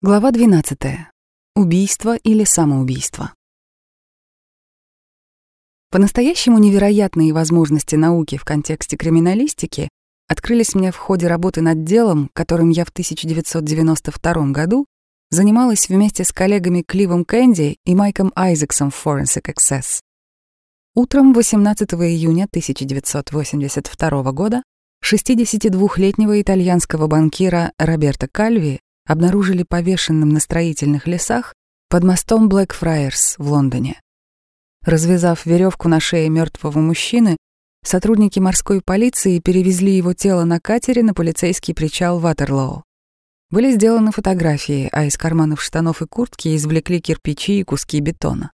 Глава 12. Убийство или самоубийство. По-настоящему невероятные возможности науки в контексте криминалистики открылись мне в ходе работы над делом, которым я в 1992 году занималась вместе с коллегами Кливом Кэнди и Майком Айзексом в Forensic Access. Утром 18 июня 1982 года 62-летнего итальянского банкира Роберто Кальви обнаружили повешенным на строительных лесах под мостом Блэкфрайерс в Лондоне. Развязав веревку на шее мертвого мужчины, сотрудники морской полиции перевезли его тело на катере на полицейский причал Ватерлоу. Были сделаны фотографии, а из карманов штанов и куртки извлекли кирпичи и куски бетона.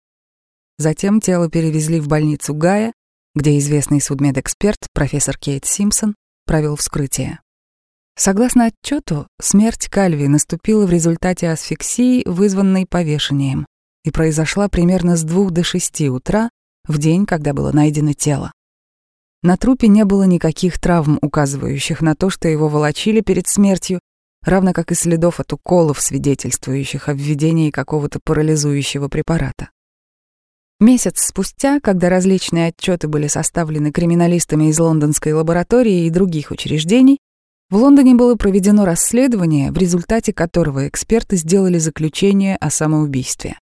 Затем тело перевезли в больницу Гая, где известный судмедэксперт, профессор Кейт Симпсон, провел вскрытие. Согласно отчету, смерть Кальви наступила в результате асфиксии, вызванной повешением, и произошла примерно с двух до шести утра, в день, когда было найдено тело. На трупе не было никаких травм, указывающих на то, что его волочили перед смертью, равно как и следов от уколов, свидетельствующих о введении какого-то парализующего препарата. Месяц спустя, когда различные отчеты были составлены криминалистами из лондонской лаборатории и других учреждений, в Лондоне было проведено расследование, в результате которого эксперты сделали заключение о самоубийстве.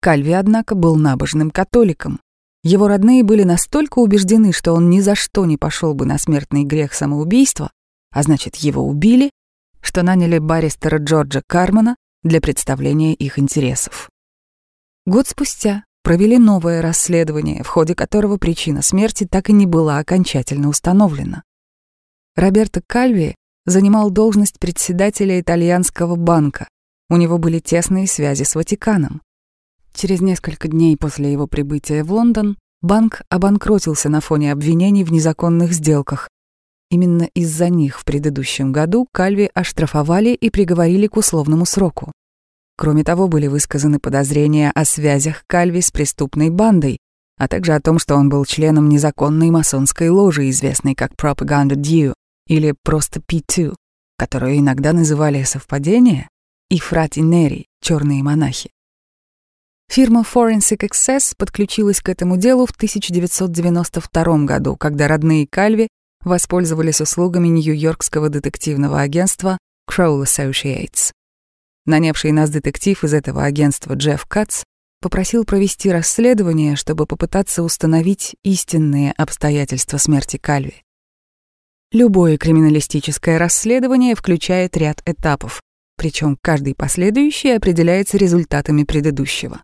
Кальви, однако, был набожным католиком. Его родные были настолько убеждены, что он ни за что не пошел бы на смертный грех самоубийства, а значит, его убили, что наняли баристера Джорджа Кармана для представления их интересов. Год спустя провели новое расследование, в ходе которого причина смерти так и не была окончательно установлена. Роберто Кальви занимал должность председателя итальянского банка. У него были тесные связи с Ватиканом. Через несколько дней после его прибытия в Лондон банк обанкротился на фоне обвинений в незаконных сделках. Именно из-за них в предыдущем году Кальви оштрафовали и приговорили к условному сроку. Кроме того, были высказаны подозрения о связях Кальви с преступной бандой, а также о том, что он был членом незаконной масонской ложи, известной как Propaganda Due, или просто P2, которую иногда называли совпадение, и Фрати Нери, черные монахи. Фирма Forensic Access подключилась к этому делу в 1992 году, когда родные Кальви воспользовались услугами нью-йоркского детективного агентства Crowl Associates. Нанявший нас детектив из этого агентства Джефф Катц попросил провести расследование, чтобы попытаться установить истинные обстоятельства смерти Кальви. Любое криминалистическое расследование включает ряд этапов, причем каждый последующий определяется результатами предыдущего.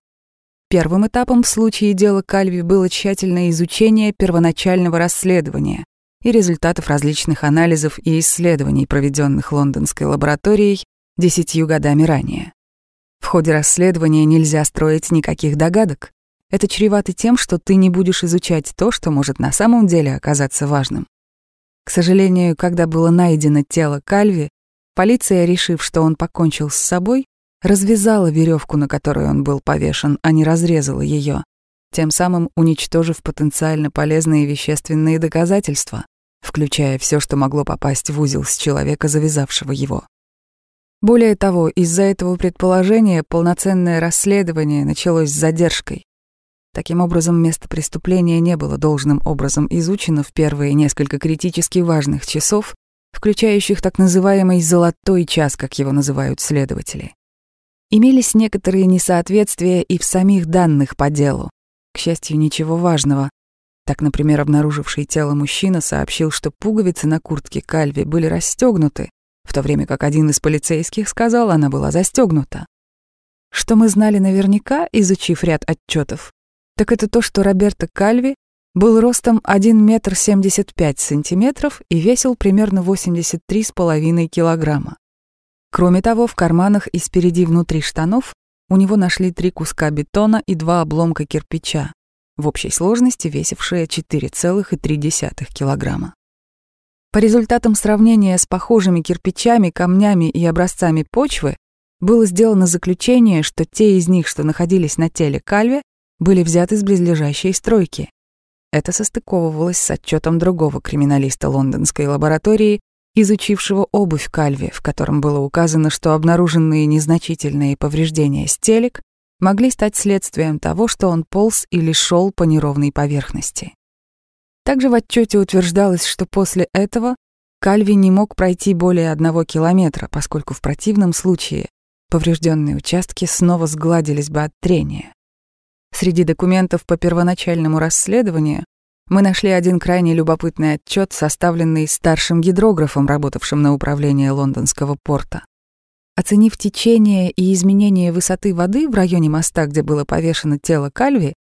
Первым этапом в случае дела Кальви было тщательное изучение первоначального расследования и результатов различных анализов и исследований, проведенных лондонской лабораторией десятью годами ранее. В ходе расследования нельзя строить никаких догадок. Это чревато тем, что ты не будешь изучать то, что может на самом деле оказаться важным. К сожалению, когда было найдено тело Кальви, полиция, решив, что он покончил с собой, развязала веревку, на которой он был повешен, а не разрезала ее, тем самым уничтожив потенциально полезные вещественные доказательства, включая все, что могло попасть в узел с человека, завязавшего его. Более того, из-за этого предположения полноценное расследование началось с задержкой, Таким образом, место преступления не было должным образом изучено в первые несколько критически важных часов, включающих так называемый «золотой час», как его называют следователи. Имелись некоторые несоответствия и в самих данных по делу. К счастью, ничего важного. Так, например, обнаруживший тело мужчина сообщил, что пуговицы на куртке Кальви были расстегнуты, в то время как один из полицейских сказал, она была застегнута. Что мы знали наверняка, изучив ряд отчетов, так это то, что Роберто Кальви был ростом 1 метр 75 сантиметров и весил примерно 83,5 килограмма. Кроме того, в карманах и спереди внутри штанов у него нашли три куска бетона и два обломка кирпича, в общей сложности весившие 4,3 килограмма. По результатам сравнения с похожими кирпичами, камнями и образцами почвы было сделано заключение, что те из них, что находились на теле Кальве, были взяты с близлежащей стройки. Это состыковывалось с отчетом другого криминалиста лондонской лаборатории изучившего обувь Кальви, в котором было указано, что обнаруженные незначительные повреждения стелек могли стать следствием того, что он полз или шел по неровной поверхности. Также в отчете утверждалось, что после этого Кальви не мог пройти более одного километра, поскольку в противном случае поврежденные участки снова сгладились бы от трения. Среди документов по первоначальному расследованию мы нашли один крайне любопытный отчет, составленный старшим гидрографом, работавшим на управление лондонского порта. Оценив течение и изменение высоты воды в районе моста, где было повешено тело Кальви,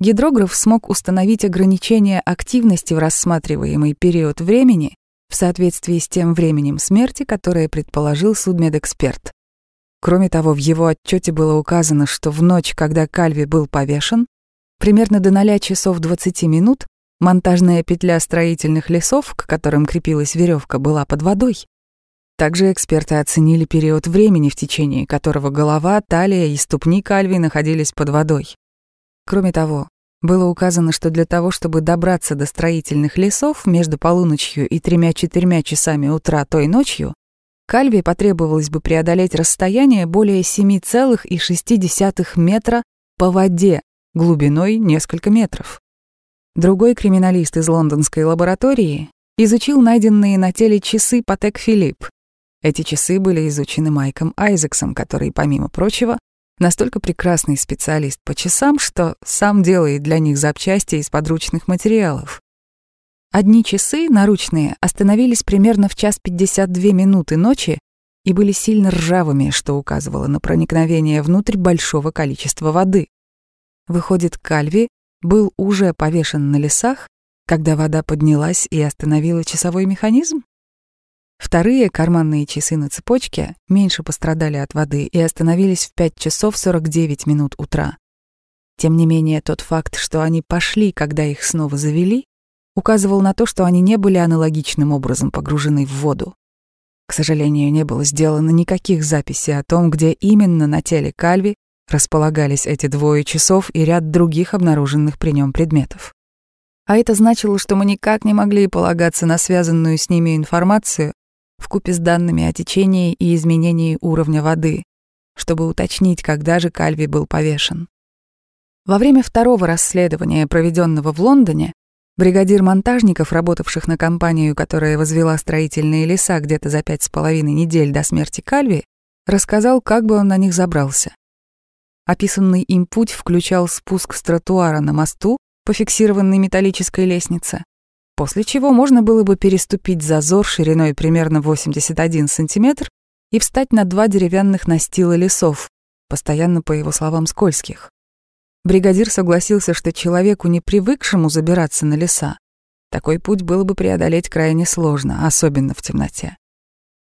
гидрограф смог установить ограничение активности в рассматриваемый период времени в соответствии с тем временем смерти, которое предположил судмедэксперт. Кроме того, в его отчете было указано, что в ночь, когда Кальви был повешен, примерно до 0 часов 20 минут монтажная петля строительных лесов, к которым крепилась веревка, была под водой. Также эксперты оценили период времени, в течение которого голова, талия и ступни Кальви находились под водой. Кроме того, было указано, что для того, чтобы добраться до строительных лесов между полуночью и тремя-четырьмя часами утра той ночью, Кальви потребовалось бы преодолеть расстояние более 7,6 метра по воде, глубиной несколько метров. Другой криминалист из лондонской лаборатории изучил найденные на теле часы Патек Филипп. Эти часы были изучены Майком Айзексом, который, помимо прочего, настолько прекрасный специалист по часам, что сам делает для них запчасти из подручных материалов. Одни часы, наручные, остановились примерно в час 52 минуты ночи и были сильно ржавыми, что указывало на проникновение внутрь большого количества воды. Выходит, Кальви был уже повешен на лесах, когда вода поднялась и остановила часовой механизм? Вторые карманные часы на цепочке меньше пострадали от воды и остановились в 5 часов 49 минут утра. Тем не менее, тот факт, что они пошли, когда их снова завели, указывал на то, что они не были аналогичным образом погружены в воду. К сожалению, не было сделано никаких записей о том, где именно на теле Кальви располагались эти двое часов и ряд других обнаруженных при нем предметов. А это значило, что мы никак не могли полагаться на связанную с ними информацию вкупе с данными о течении и изменении уровня воды, чтобы уточнить, когда же Кальви был повешен. Во время второго расследования, проведенного в Лондоне, Бригадир монтажников, работавших на компанию, которая возвела строительные леса где-то за пять с половиной недель до смерти Кальви, рассказал, как бы он на них забрался. Описанный им путь включал спуск с тротуара на мосту по фиксированной металлической лестнице, после чего можно было бы переступить зазор шириной примерно 81 сантиметр и встать на два деревянных настила лесов, постоянно, по его словам, скользких. Бригадир согласился, что человеку, не привыкшему забираться на леса, такой путь было бы преодолеть крайне сложно, особенно в темноте.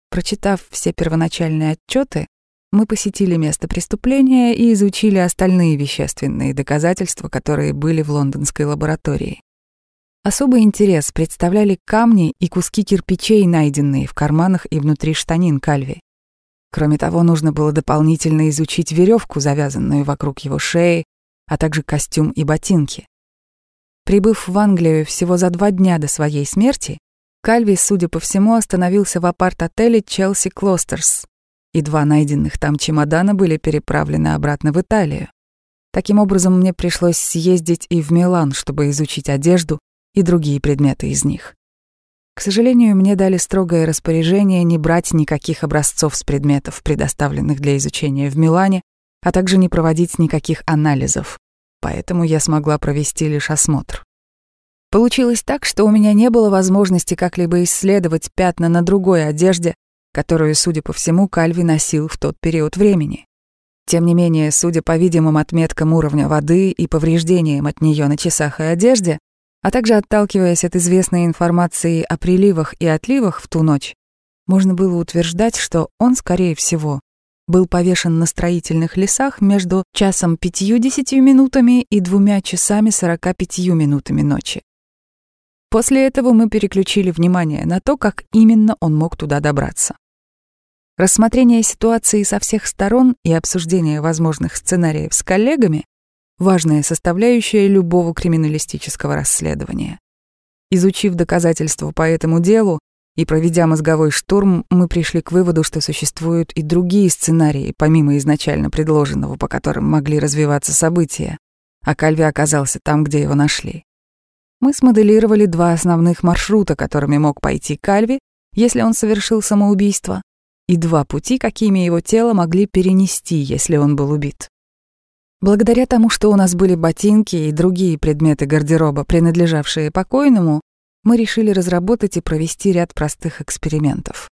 Прочитав все первоначальные отчеты, мы посетили место преступления и изучили остальные вещественные доказательства, которые были в лондонской лаборатории. Особый интерес представляли камни и куски кирпичей, найденные в карманах и внутри штанин Кальви. Кроме того, нужно было дополнительно изучить веревку, завязанную вокруг его шеи, а также костюм и ботинки. Прибыв в Англию всего за два дня до своей смерти, Кальви, судя по всему, остановился в апарт-отеле «Челси Клостерс», и два найденных там чемодана были переправлены обратно в Италию. Таким образом, мне пришлось съездить и в Милан, чтобы изучить одежду и другие предметы из них. К сожалению, мне дали строгое распоряжение не брать никаких образцов с предметов, предоставленных для изучения в Милане, а также не проводить никаких анализов, поэтому я смогла провести лишь осмотр. Получилось так, что у меня не было возможности как-либо исследовать пятна на другой одежде, которую, судя по всему, Кальви носил в тот период времени. Тем не менее, судя по видимым отметкам уровня воды и повреждениям от нее на часах и одежде, а также отталкиваясь от известной информации о приливах и отливах в ту ночь, можно было утверждать, что он, скорее всего, был повешен на строительных лесах между часом 50 минутами и двумя часами 45 минутами ночи. После этого мы переключили внимание на то, как именно он мог туда добраться. Рассмотрение ситуации со всех сторон и обсуждение возможных сценариев с коллегами — важная составляющая любого криминалистического расследования. Изучив доказательства по этому делу, и проведя мозговой штурм, мы пришли к выводу, что существуют и другие сценарии, помимо изначально предложенного, по которым могли развиваться события, а Кальви оказался там, где его нашли. Мы смоделировали два основных маршрута, которыми мог пойти Кальви, если он совершил самоубийство, и два пути, какими его тело могли перенести, если он был убит. Благодаря тому, что у нас были ботинки и другие предметы гардероба, принадлежавшие покойному, мы решили разработать и провести ряд простых экспериментов.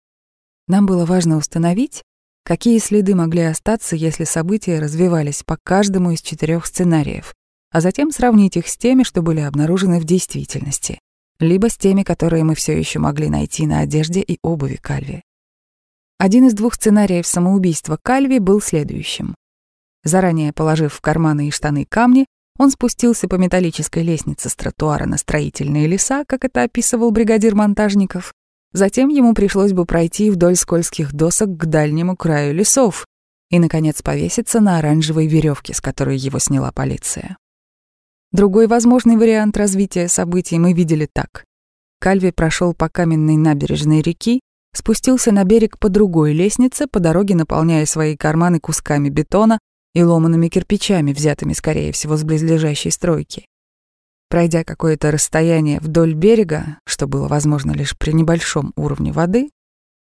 Нам было важно установить, какие следы могли остаться, если события развивались по каждому из четырех сценариев, а затем сравнить их с теми, что были обнаружены в действительности, либо с теми, которые мы все еще могли найти на одежде и обуви Кальви. Один из двух сценариев самоубийства Кальви был следующим. Заранее положив в карманы и штаны камни, он спустился по металлической лестнице с тротуара на строительные леса, как это описывал бригадир монтажников. Затем ему пришлось бы пройти вдоль скользких досок к дальнему краю лесов и, наконец, повеситься на оранжевой веревке, с которой его сняла полиция. Другой возможный вариант развития событий мы видели так. Кальви прошел по каменной набережной реки, спустился на берег по другой лестнице, по дороге наполняя свои карманы кусками бетона и ломанными кирпичами, взятыми, скорее всего, с близлежащей стройки. Пройдя какое-то расстояние вдоль берега, что было возможно лишь при небольшом уровне воды,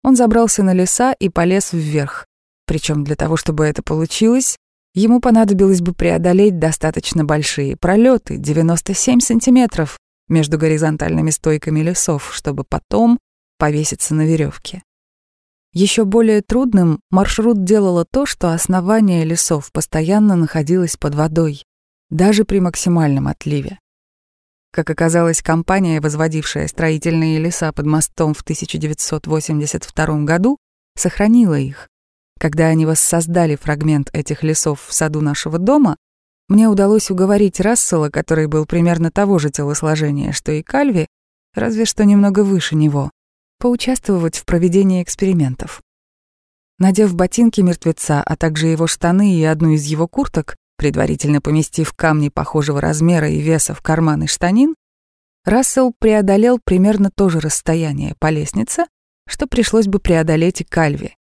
он забрался на леса и полез вверх. Причем для того, чтобы это получилось, ему понадобилось бы преодолеть достаточно большие пролеты, 97 сантиметров, между горизонтальными стойками лесов, чтобы потом повеситься на веревке. Еще более трудным маршрут делало то, что основание лесов постоянно находилось под водой, даже при максимальном отливе. Как оказалось, компания, возводившая строительные леса под мостом в 1982 году, сохранила их, когда они воссоздали фрагмент этих лесов в саду нашего дома, мне удалось уговорить Рассела, который был примерно того же телосложения, что и Кальви, разве что немного выше него, поучаствовать в проведении экспериментов. Надев ботинки мертвеца, а также его штаны и одну из его курток, предварительно поместив камни похожего размера и веса в карманы штанин, Рассел преодолел примерно то же расстояние по лестнице, что пришлось бы преодолеть и Кальви.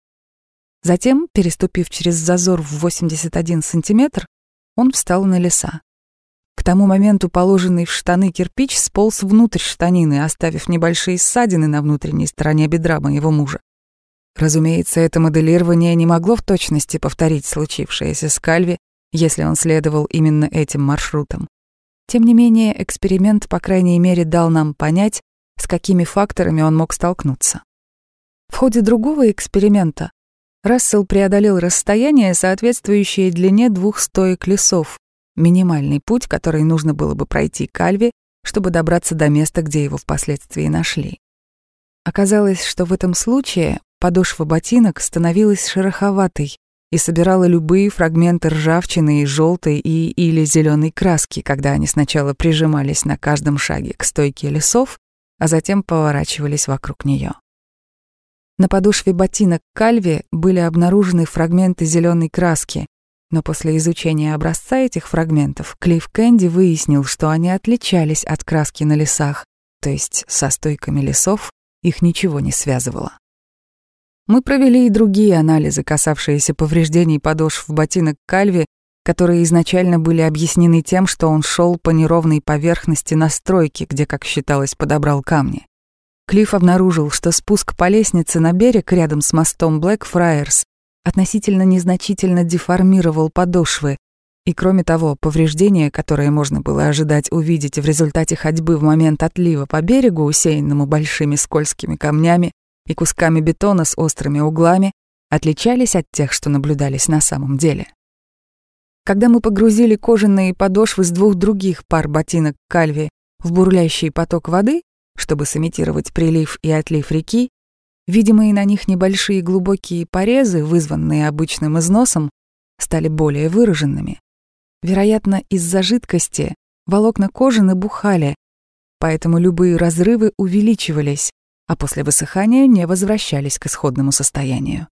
Затем, переступив через зазор в 81 сантиметр, он встал на леса. К тому моменту положенный в штаны кирпич сполз внутрь штанины, оставив небольшие ссадины на внутренней стороне бедра моего мужа. Разумеется, это моделирование не могло в точности повторить случившееся с Кальви, если он следовал именно этим маршрутом. Тем не менее, эксперимент, по крайней мере, дал нам понять, с какими факторами он мог столкнуться. В ходе другого эксперимента Рассел преодолел расстояние, соответствующее длине двух стоек лесов, минимальный путь, который нужно было бы пройти Кальве, чтобы добраться до места, где его впоследствии нашли. Оказалось, что в этом случае подошва ботинок становилась шероховатой и собирала любые фрагменты ржавчины и желтой и или зеленой краски, когда они сначала прижимались на каждом шаге к стойке лесов, а затем поворачивались вокруг нее. На подошве ботинок Кальви были обнаружены фрагменты зеленой краски, но после изучения образца этих фрагментов Клифф Кэнди выяснил, что они отличались от краски на лесах, то есть со стойками лесов их ничего не связывало. Мы провели и другие анализы, касавшиеся повреждений подошв ботинок Кальви, которые изначально были объяснены тем, что он шел по неровной поверхности на стройке, где, как считалось, подобрал камни. Клифф обнаружил, что спуск по лестнице на берег рядом с мостом Блэкфрайерс относительно незначительно деформировал подошвы, и кроме того, повреждения, которые можно было ожидать увидеть в результате ходьбы в момент отлива по берегу, усеянному большими скользкими камнями и кусками бетона с острыми углами, отличались от тех, что наблюдались на самом деле. Когда мы погрузили кожаные подошвы с двух других пар ботинок кальви в бурлящий поток воды, чтобы сымитировать прилив и отлив реки, видимые на них небольшие глубокие порезы, вызванные обычным износом, стали более выраженными. Вероятно, из-за жидкости волокна кожи набухали, поэтому любые разрывы увеличивались, а после высыхания не возвращались к исходному состоянию.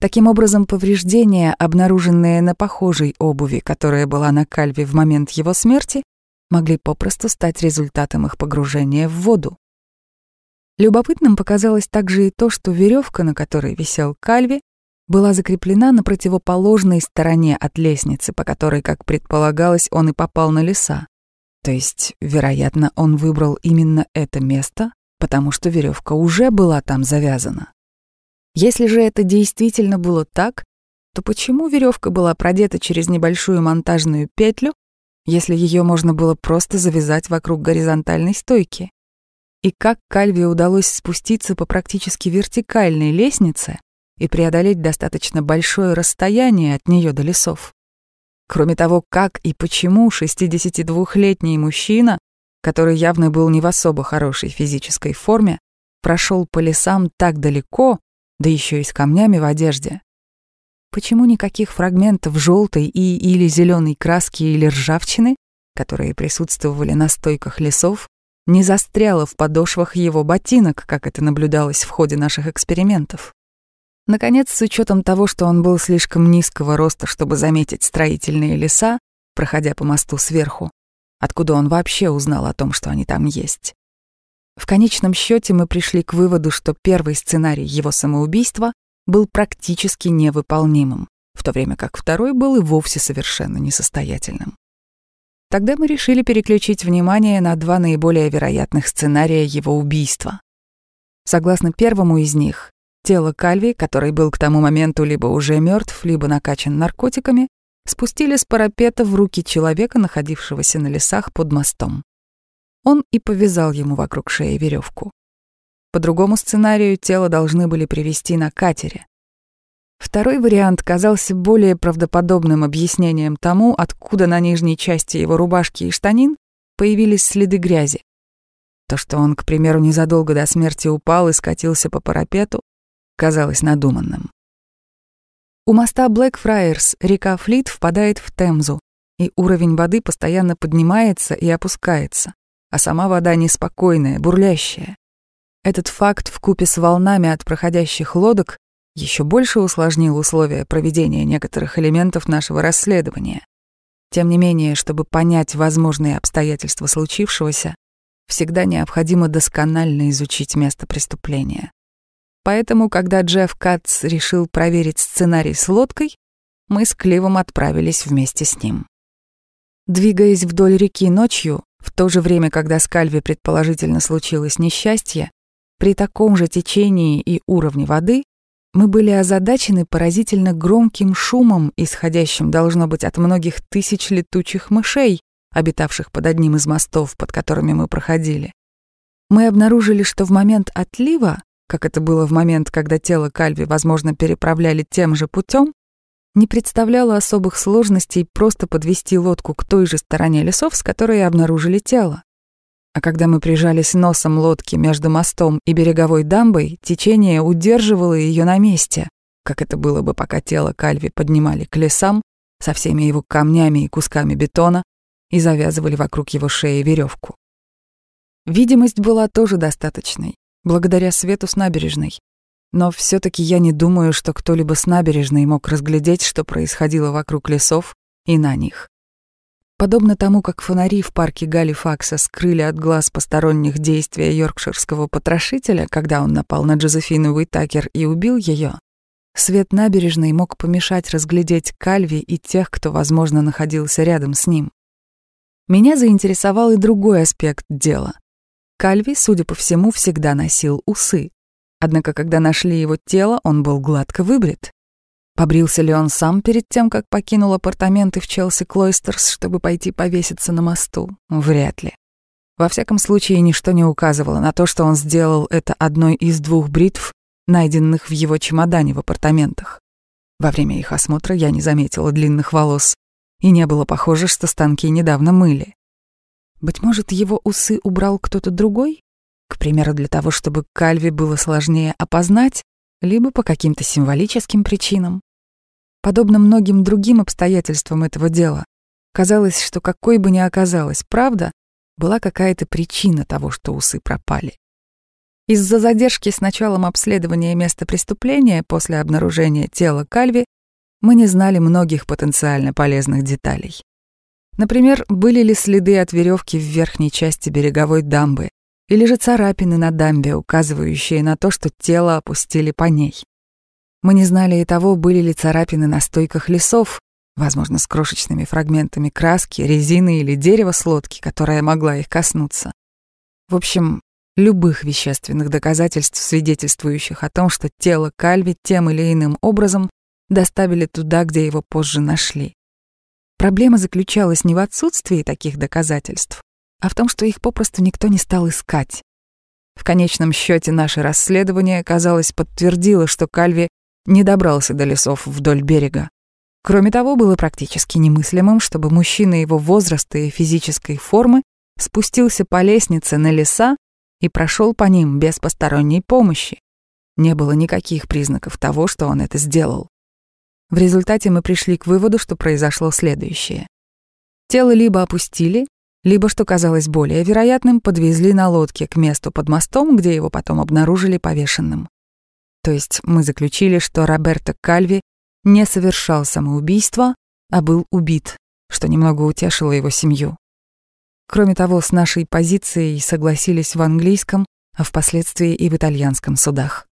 Таким образом, повреждения, обнаруженные на похожей обуви, которая была на Кальве в момент его смерти, могли попросту стать результатом их погружения в воду. Любопытным показалось также и то, что веревка, на которой висел Кальви, была закреплена на противоположной стороне от лестницы, по которой, как предполагалось, он и попал на леса. То есть, вероятно, он выбрал именно это место, потому что веревка уже была там завязана. Если же это действительно было так, то почему веревка была продета через небольшую монтажную петлю, если ее можно было просто завязать вокруг горизонтальной стойки? И как Кальве удалось спуститься по практически вертикальной лестнице и преодолеть достаточно большое расстояние от нее до лесов. Кроме того, как и почему 62-летний мужчина, который явно был не в особо хорошей физической форме, прошел по лесам так далеко, да еще и с камнями в одежде. Почему никаких фрагментов желтой и или зеленой краски или ржавчины, которые присутствовали на стойках лесов, не застряла в подошвах его ботинок, как это наблюдалось в ходе наших экспериментов. Наконец, с учетом того, что он был слишком низкого роста, чтобы заметить строительные леса, проходя по мосту сверху, откуда он вообще узнал о том, что они там есть. В конечном счете мы пришли к выводу, что первый сценарий его самоубийства был практически невыполнимым, в то время как второй был и вовсе совершенно несостоятельным. Тогда мы решили переключить внимание на два наиболее вероятных сценария его убийства. Согласно первому из них, тело Кальви, который был к тому моменту либо уже мертв, либо накачан наркотиками, спустили с парапета в руки человека, находившегося на лесах под мостом. Он и повязал ему вокруг шеи веревку. По другому сценарию тело должны были привести на катере. Второй вариант казался более правдоподобным объяснением тому, откуда на нижней части его рубашки и штанин появились следы грязи. То, что он, к примеру, незадолго до смерти упал и скатился по парапету, казалось надуманным. У моста Блэкфрайерс река Флит впадает в Темзу, и уровень воды постоянно поднимается и опускается, а сама вода неспокойная, бурлящая. Этот факт вкупе с волнами от проходящих лодок еще больше усложнил условия проведения некоторых элементов нашего расследования. Тем не менее, чтобы понять возможные обстоятельства случившегося, всегда необходимо досконально изучить место преступления. Поэтому, когда Джефф Катц решил проверить сценарий с лодкой, мы с Кливом отправились вместе с ним. Двигаясь вдоль реки ночью, в то же время, когда с Кальви предположительно случилось несчастье, при таком же течении и уровне воды мы были озадачены поразительно громким шумом, исходящим, должно быть, от многих тысяч летучих мышей, обитавших под одним из мостов, под которыми мы проходили. Мы обнаружили, что в момент отлива, как это было в момент, когда тело Кальви, возможно, переправляли тем же путем, не представляло особых сложностей просто подвести лодку к той же стороне лесов, с которой обнаружили тело. А когда мы прижались носом лодки между мостом и береговой дамбой, течение удерживало ее на месте, как это было бы, пока тело Кальви поднимали к лесам со всеми его камнями и кусками бетона и завязывали вокруг его шеи веревку. Видимость была тоже достаточной, благодаря свету с набережной. Но все таки я не думаю, что кто-либо с набережной мог разглядеть, что происходило вокруг лесов и на них. Подобно тому, как фонари в парке Галифакса скрыли от глаз посторонних действия йоркширского потрошителя, когда он напал на Джозефину Уитакер и убил ее, свет набережной мог помешать разглядеть Кальви и тех, кто, возможно, находился рядом с ним. Меня заинтересовал и другой аспект дела. Кальви, судя по всему, всегда носил усы. Однако, когда нашли его тело, он был гладко выбрит. Побрился ли он сам перед тем, как покинул апартаменты в Челси Клойстерс, чтобы пойти повеситься на мосту? Вряд ли. Во всяком случае, ничто не указывало на то, что он сделал это одной из двух бритв, найденных в его чемодане в апартаментах. Во время их осмотра я не заметила длинных волос, и не было похоже, что станки недавно мыли. Быть может, его усы убрал кто-то другой? К примеру, для того, чтобы Кальви было сложнее опознать, либо по каким-то символическим причинам. Подобно многим другим обстоятельствам этого дела, казалось, что какой бы ни оказалась правда, была какая-то причина того, что усы пропали. Из-за задержки с началом обследования места преступления после обнаружения тела Кальви мы не знали многих потенциально полезных деталей. Например, были ли следы от веревки в верхней части береговой дамбы, или же царапины на дамбе, указывающие на то, что тело опустили по ней. Мы не знали и того, были ли царапины на стойках лесов, возможно, с крошечными фрагментами краски, резины или дерева с лодки, которая могла их коснуться. В общем, любых вещественных доказательств, свидетельствующих о том, что тело Кальви тем или иным образом доставили туда, где его позже нашли. Проблема заключалась не в отсутствии таких доказательств, а в том, что их попросту никто не стал искать. В конечном счете наше расследование, казалось, подтвердило, что Кальви не добрался до лесов вдоль берега. Кроме того, было практически немыслимым, чтобы мужчина его возраста и физической формы спустился по лестнице на леса и прошел по ним без посторонней помощи. Не было никаких признаков того, что он это сделал. В результате мы пришли к выводу, что произошло следующее. Тело либо опустили, либо, что казалось более вероятным, подвезли на лодке к месту под мостом, где его потом обнаружили повешенным. То есть мы заключили, что Роберто Кальви не совершал самоубийство, а был убит, что немного утешило его семью. Кроме того, с нашей позицией согласились в английском, а впоследствии и в итальянском судах.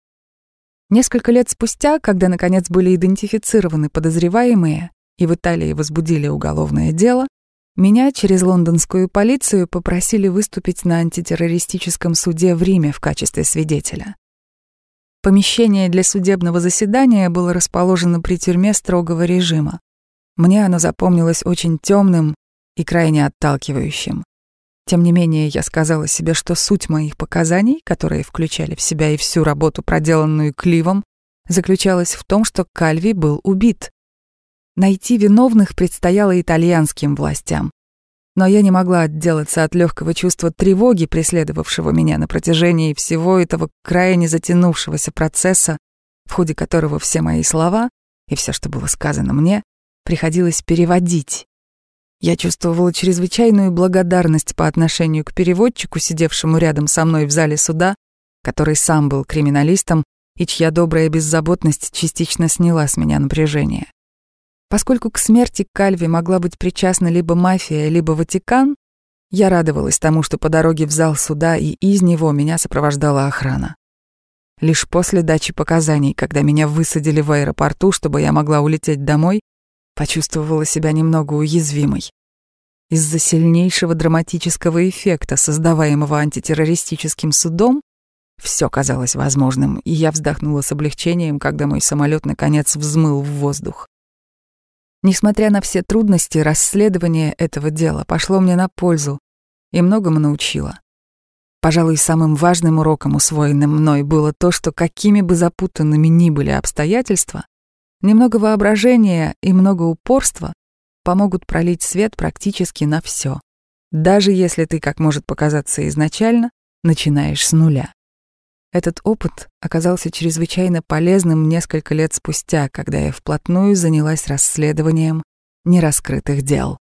Несколько лет спустя, когда наконец были идентифицированы подозреваемые и в Италии возбудили уголовное дело, меня через лондонскую полицию попросили выступить на антитеррористическом суде в Риме в качестве свидетеля. Помещение для судебного заседания было расположено при тюрьме строгого режима. Мне оно запомнилось очень темным и крайне отталкивающим. Тем не менее, я сказала себе, что суть моих показаний, которые включали в себя и всю работу, проделанную Кливом, заключалась в том, что Кальви был убит. Найти виновных предстояло итальянским властям. Но я не могла отделаться от легкого чувства тревоги, преследовавшего меня на протяжении всего этого крайне затянувшегося процесса, в ходе которого все мои слова и все, что было сказано мне, приходилось переводить. Я чувствовала чрезвычайную благодарность по отношению к переводчику, сидевшему рядом со мной в зале суда, который сам был криминалистом и чья добрая беззаботность частично сняла с меня напряжение. Поскольку к смерти Кальви могла быть причастна либо мафия, либо Ватикан, я радовалась тому, что по дороге в зал суда и из него меня сопровождала охрана. Лишь после дачи показаний, когда меня высадили в аэропорту, чтобы я могла улететь домой, почувствовала себя немного уязвимой. Из-за сильнейшего драматического эффекта, создаваемого антитеррористическим судом, все казалось возможным, и я вздохнула с облегчением, когда мой самолет наконец взмыл в воздух. Несмотря на все трудности, расследование этого дела пошло мне на пользу и многому научило. Пожалуй, самым важным уроком, усвоенным мной, было то, что какими бы запутанными ни были обстоятельства, Немного воображения и много упорства помогут пролить свет практически на все, даже если ты, как может показаться изначально, начинаешь с нуля. Этот опыт оказался чрезвычайно полезным несколько лет спустя, когда я вплотную занялась расследованием нераскрытых дел.